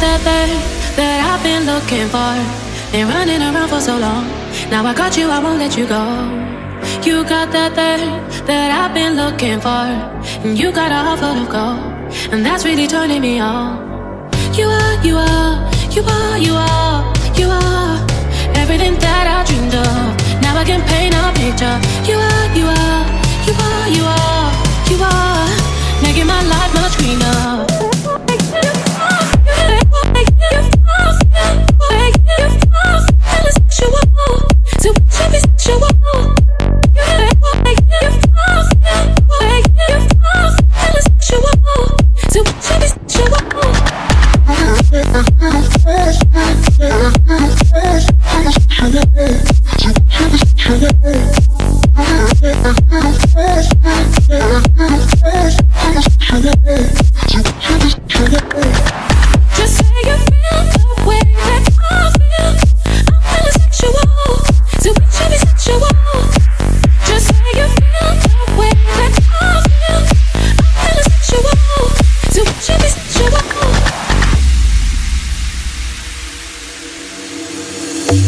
that thing that I've been looking for. Been running around for so long. Now I got you, I won't let you go. You got that thing that I've been looking for. And you got a heart full of gold. And that's really turning me on. You are, you are, you are, you are, you are everything that I dreamed of. Now I can paint a picture. You are, you are, you are, you are,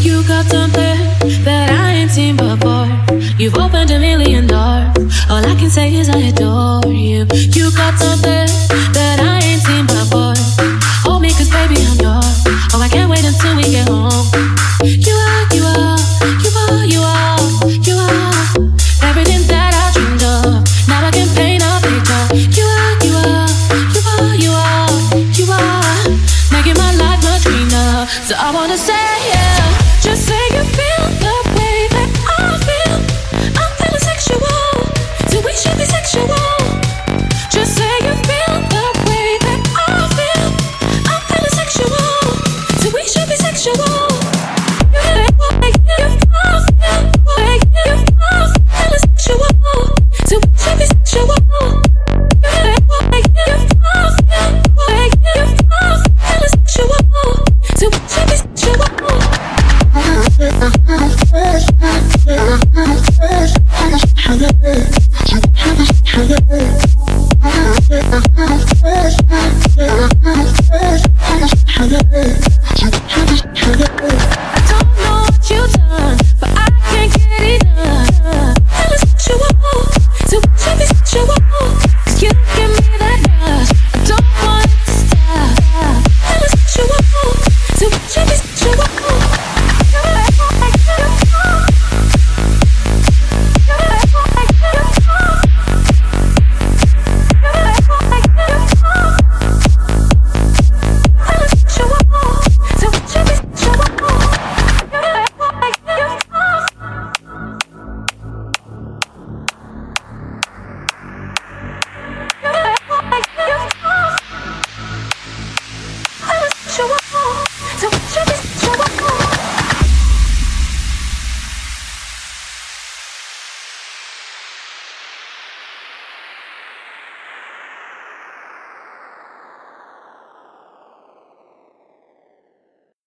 you got something that I ain't seen before. You've opened a million doors. All I can say is I adore you. You got something that I ain't seen before. Hold me, cause baby, I'm yours. Oh, I can't wait until we get home. You are, you are, you are, you are, you are. Everything that I dreamed of. Now I can paint a picture. You are, you are, you are, you are, you are. Making my life much greener. So I wanna say.